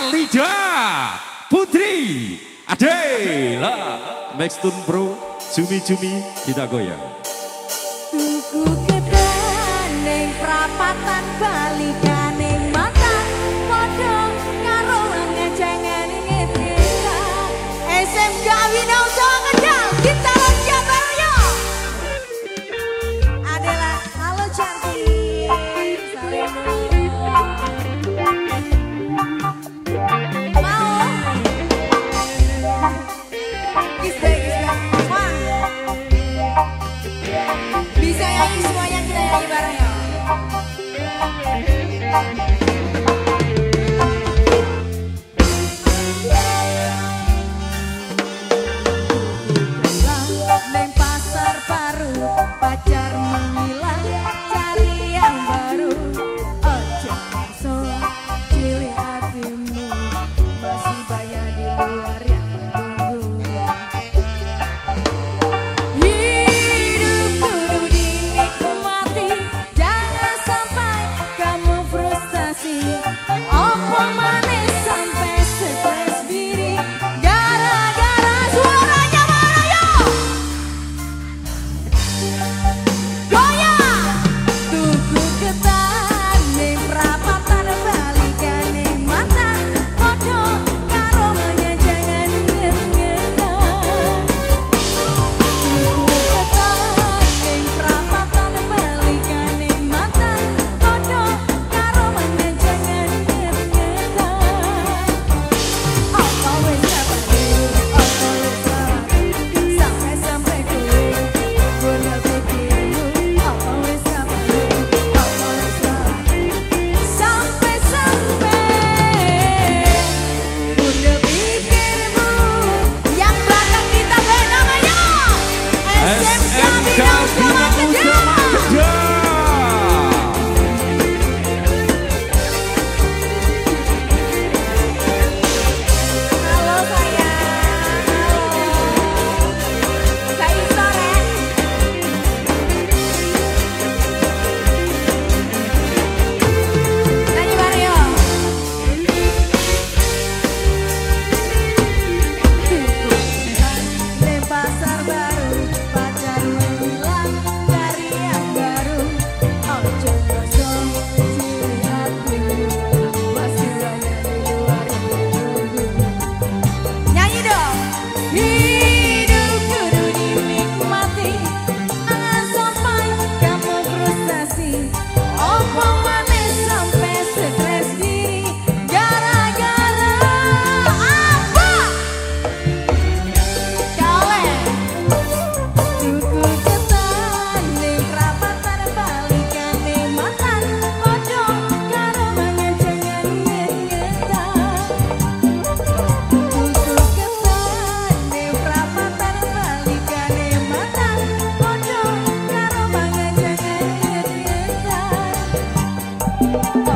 Arlida Putri Adela. Maxtun Pro Cumi-cumi kita goyang. Tuku kedan ning prapatan Bali Bisa nyanyi semuanya kita nyanyi bareng ya. Thank you.